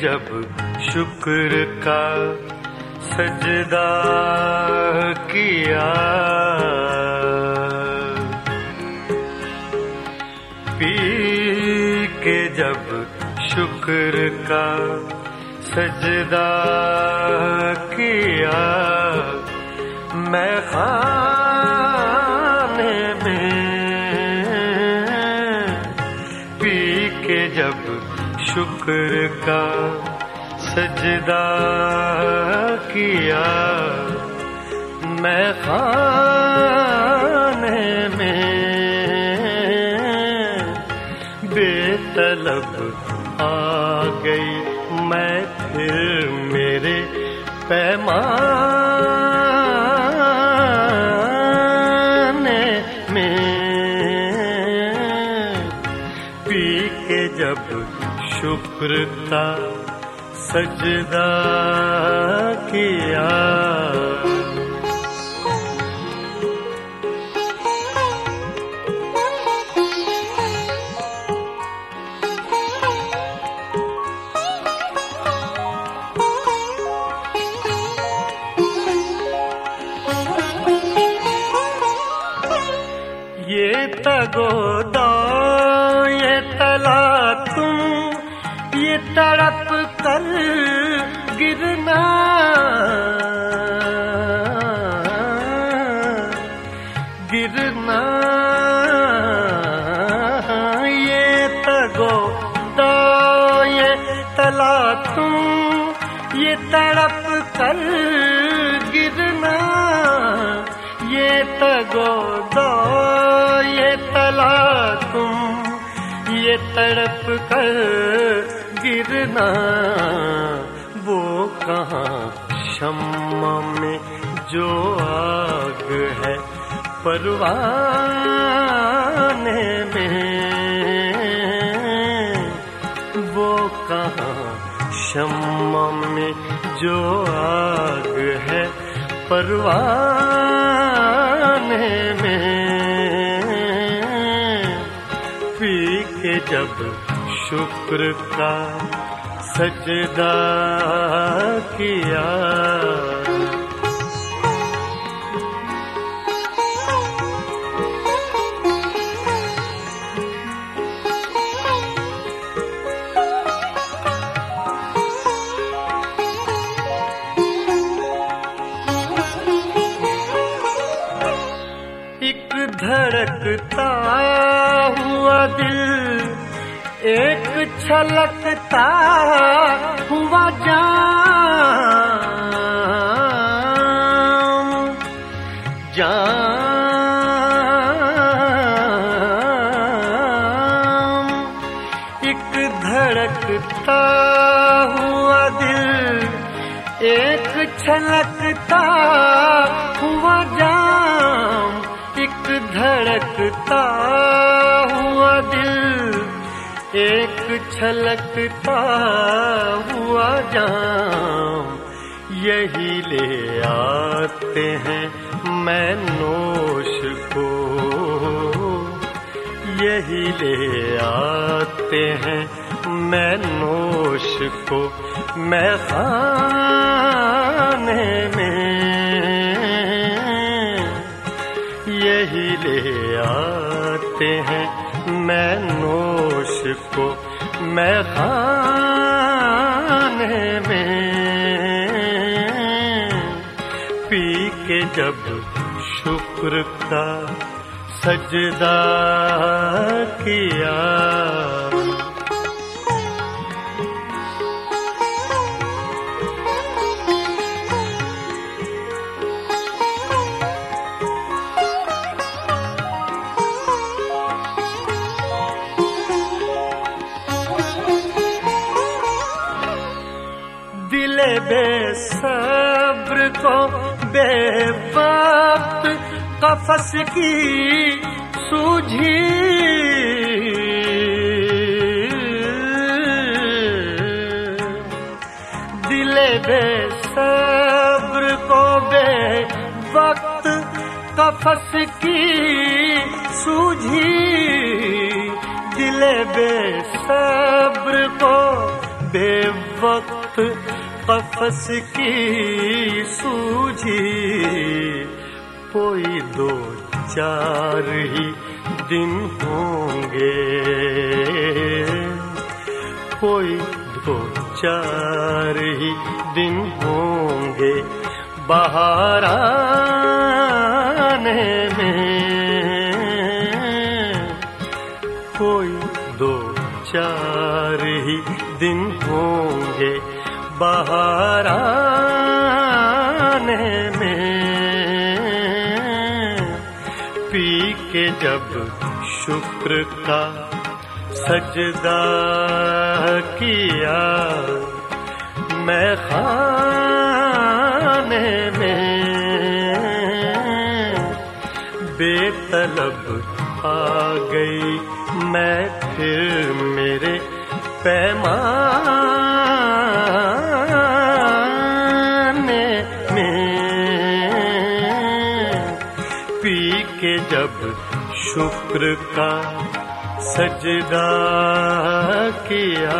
जब शुक्र का सजदा किया। पी के जब शुक्र का सजदा किया मैं खाने शुक्र का सजदा किया। मैं खाने में बेतलब आ गई। मैं फिर मेरे पैमाने में पी के जब शुक्र का सजदा किया। ये तगो तड़प कर गिरना। गिरना। ये तगो दो, ये तला तुम ये तड़प कर गिरना। ये तगो दो, ये तला तुम ये तड़प कर गिरना, वो कहाँ? शम्मा में जो आग है, परवाने में। वो कहाँ? शम्मा में जो आग है, परवाने में। पी के जब शुक्र का सजदा किया। धड़कता हुआ दिल एक छलकता हुआ जाम जाम। एक धड़कता हुआ दिल, एक छलकता हुआ जाम। एक धड़कता हुआ दिल एक छलकता हुआ जाम, यही ले आते हैं मैं नोश को। यही ले आते हैं मैं नोश को। मैं खाने मैं खाने में पी के जब शुक्र का सजदा किया। बेसब्र को बेवक्त कफस की सूझी। दिल बेसब्र को बेवक्त कफस की सूझी। दिल बेसब्र को बेवक्त कफस की सूझी। कोई दो चार ही दिन होंगे। कोई दो चार ही दिन होंगे बाहर आने में। कोई दो चार ही दिन होंगे बाहर आने में पी के जब शुक्र का सजदा किया, मैं खाने में बेतलब आ गई, मैं फिर मेरे पैमाने शुक्र का सजदा किया।